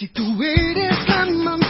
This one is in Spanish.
Si tú eres la manzana,